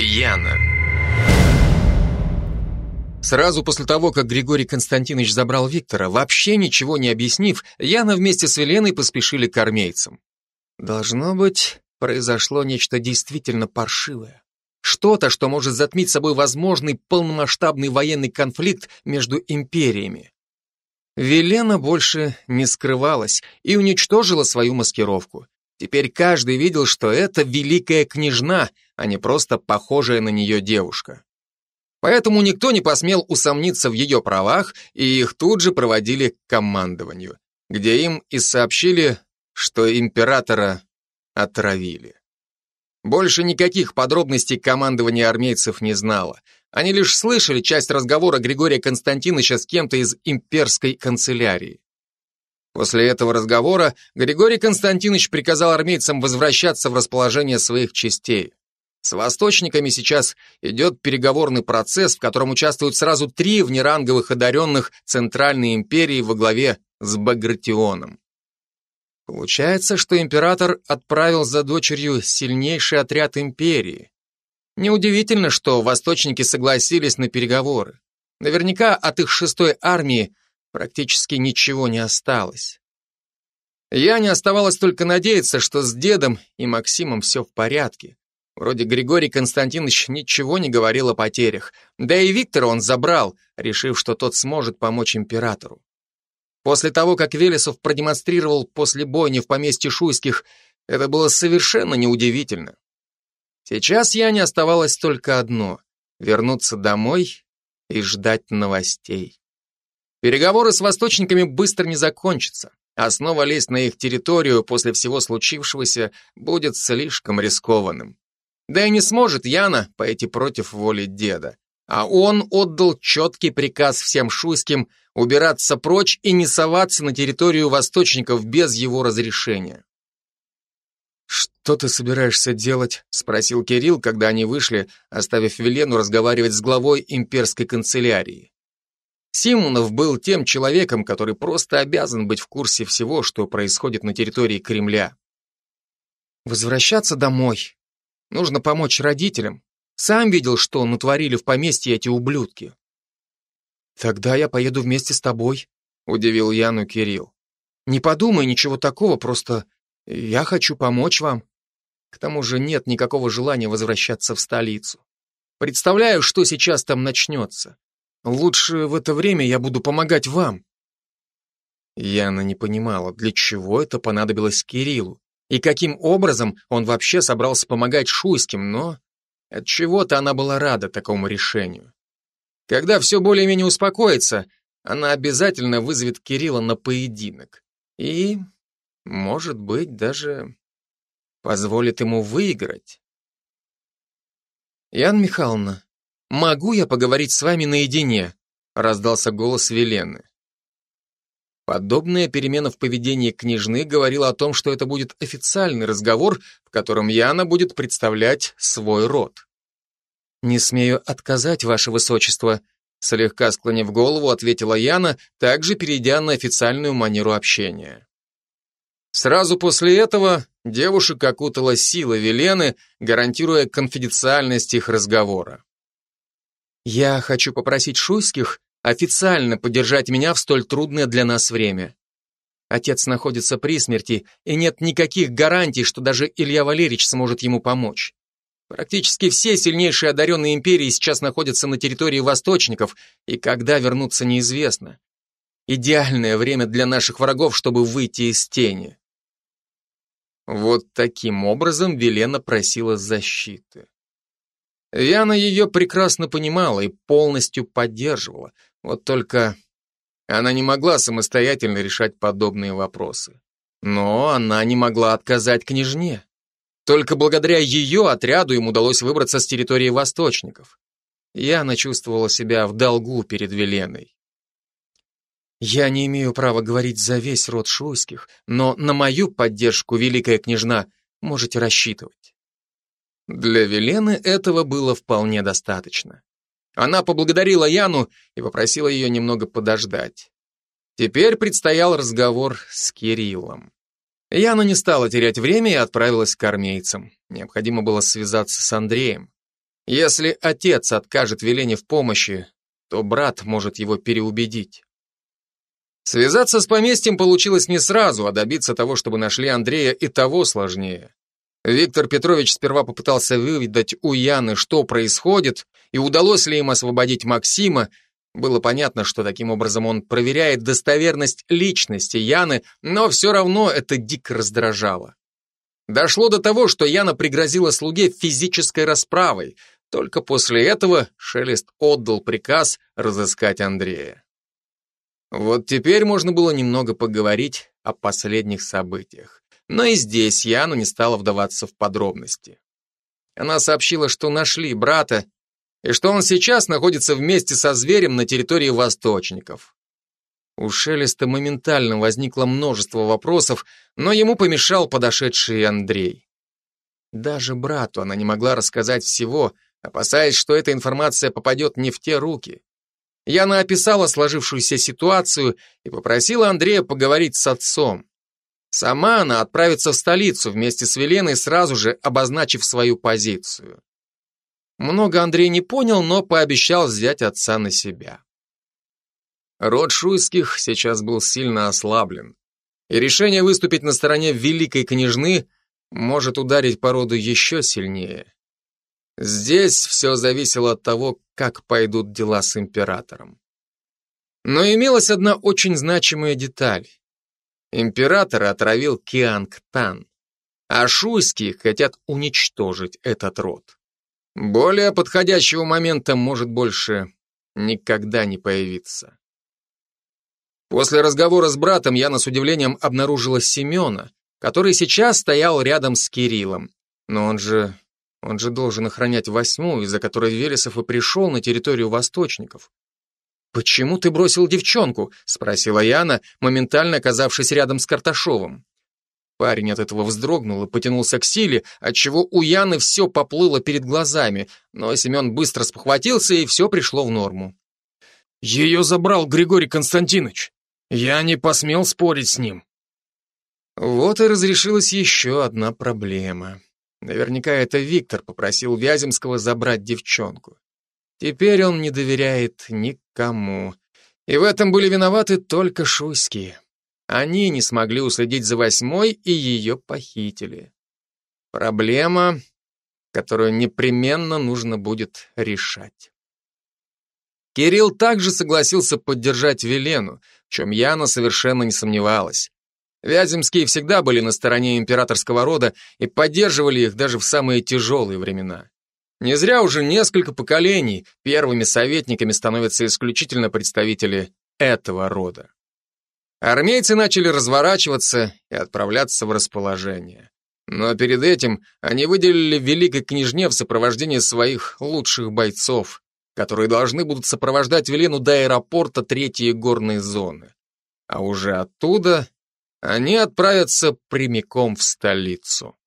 Яна. Сразу после того, как Григорий Константинович забрал Виктора, вообще ничего не объяснив, Яна вместе с Веленой поспешили к армейцам. Должно быть, произошло нечто действительно паршивое. Что-то, что может затмить собой возможный полномасштабный военный конфликт между империями. Велена больше не скрывалась и уничтожила свою маскировку. Теперь каждый видел, что это великая княжна, а не просто похожая на нее девушка. Поэтому никто не посмел усомниться в ее правах, и их тут же проводили к командованию, где им и сообщили, что императора отравили. Больше никаких подробностей командование армейцев не знало. Они лишь слышали часть разговора Григория Константиновича с кем-то из имперской канцелярии. После этого разговора Григорий Константинович приказал армейцам возвращаться в расположение своих частей. С восточниками сейчас идет переговорный процесс, в котором участвуют сразу три внеранговых одаренных Центральной империи во главе с Багратионом. Получается, что император отправил за дочерью сильнейший отряд империи. Неудивительно, что восточники согласились на переговоры. Наверняка от их шестой армии практически ничего не осталось. Я не оставалось только надеяться, что с дедом и Максимом все в порядке. Вроде Григорий Константинович ничего не говорил о потерях. Да и Виктора он забрал, решив, что тот сможет помочь императору. После того, как Велесов продемонстрировал после бойни в поместье Шуйских, это было совершенно неудивительно. Сейчас я не оставалось только одно — вернуться домой и ждать новостей. Переговоры с восточниками быстро не закончатся, а снова лезть на их территорию после всего случившегося будет слишком рискованным. Да и не сможет Яна пойти против воли деда. А он отдал четкий приказ всем шуйским убираться прочь и не соваться на территорию восточников без его разрешения. «Что ты собираешься делать?» — спросил Кирилл, когда они вышли, оставив Велену разговаривать с главой имперской канцелярии. Симонов был тем человеком, который просто обязан быть в курсе всего, что происходит на территории Кремля. «Возвращаться домой», Нужно помочь родителям. Сам видел, что натворили в поместье эти ублюдки. Тогда я поеду вместе с тобой, удивил Яну Кирилл. Не подумай ничего такого, просто я хочу помочь вам. К тому же нет никакого желания возвращаться в столицу. Представляю, что сейчас там начнется. Лучше в это время я буду помогать вам. Яна не понимала, для чего это понадобилось Кириллу и каким образом он вообще собрался помогать Шуйским, но от чего-то она была рада такому решению. Когда все более-менее успокоится, она обязательно вызовет Кирилла на поединок и, может быть, даже позволит ему выиграть. «Ян Михайловна, могу я поговорить с вами наедине?» раздался голос Велены. Подобная перемена в поведении княжны говорила о том, что это будет официальный разговор, в котором Яна будет представлять свой род. «Не смею отказать, ваше высочество», слегка склонив голову, ответила Яна, также перейдя на официальную манеру общения. Сразу после этого девушек окутала сила Велены, гарантируя конфиденциальность их разговора. «Я хочу попросить Шуйских официально поддержать меня в столь трудное для нас время. Отец находится при смерти, и нет никаких гарантий, что даже Илья Валерьевич сможет ему помочь. Практически все сильнейшие одаренные империи сейчас находятся на территории восточников, и когда вернуться неизвестно. Идеальное время для наших врагов, чтобы выйти из тени. Вот таким образом Велена просила защиты. Яна ее прекрасно понимала и полностью поддерживала. Вот только она не могла самостоятельно решать подобные вопросы. Но она не могла отказать княжне. Только благодаря ее отряду им удалось выбраться с территории восточников. Яна чувствовала себя в долгу перед Веленой. Я не имею права говорить за весь род Шуйских, но на мою поддержку, великая княжна, можете рассчитывать. Для Велены этого было вполне достаточно. Она поблагодарила Яну и попросила ее немного подождать. Теперь предстоял разговор с Кириллом. Яна не стала терять время и отправилась к армейцам. Необходимо было связаться с Андреем. Если отец откажет Велене в помощи, то брат может его переубедить. Связаться с поместьем получилось не сразу, а добиться того, чтобы нашли Андрея, и того сложнее. Виктор Петрович сперва попытался выведать у Яны, что происходит, и удалось ли им освободить Максима. Было понятно, что таким образом он проверяет достоверность личности Яны, но все равно это дико раздражало. Дошло до того, что Яна пригрозила слуге физической расправой. Только после этого Шелест отдал приказ разыскать Андрея. Вот теперь можно было немного поговорить о последних событиях. Но и здесь Яна не стала вдаваться в подробности. Она сообщила, что нашли брата, и что он сейчас находится вместе со зверем на территории восточников. У Шелеста моментально возникло множество вопросов, но ему помешал подошедший Андрей. Даже брату она не могла рассказать всего, опасаясь, что эта информация попадет не в те руки. Яна описала сложившуюся ситуацию и попросила Андрея поговорить с отцом. Сама она отправится в столицу вместе с Веленой, сразу же обозначив свою позицию. Много Андрей не понял, но пообещал взять отца на себя. Род Шуйских сейчас был сильно ослаблен, и решение выступить на стороне великой княжны может ударить по роду еще сильнее. Здесь все зависело от того, как пойдут дела с императором. Но имелась одна очень значимая деталь. Император отравил Кианг Тан, а шуйские хотят уничтожить этот род. Более подходящего момента может больше никогда не появиться. После разговора с братом Яна с удивлением обнаружила Семена, который сейчас стоял рядом с Кириллом. Но он же он же должен охранять восьмую, из-за которой Вересов и пришел на территорию восточников. «Почему ты бросил девчонку?» — спросила Яна, моментально оказавшись рядом с Карташовым. Парень от этого вздрогнул и потянулся к силе, отчего у Яны все поплыло перед глазами, но Семен быстро спохватился, и все пришло в норму. «Ее забрал Григорий Константинович. Я не посмел спорить с ним». Вот и разрешилась еще одна проблема. Наверняка это Виктор попросил Вяземского забрать девчонку. Теперь он не доверяет никому. И в этом были виноваты только шуйские. Они не смогли уследить за восьмой и ее похитили. Проблема, которую непременно нужно будет решать. Кирилл также согласился поддержать Велену, в чем Яна совершенно не сомневалась. Вяземские всегда были на стороне императорского рода и поддерживали их даже в самые тяжелые времена. Не зря уже несколько поколений первыми советниками становятся исключительно представители этого рода. Армейцы начали разворачиваться и отправляться в расположение. Но перед этим они выделили великой княжне в сопровождении своих лучших бойцов, которые должны будут сопровождать Велену до аэропорта третьей горной зоны. А уже оттуда они отправятся прямиком в столицу.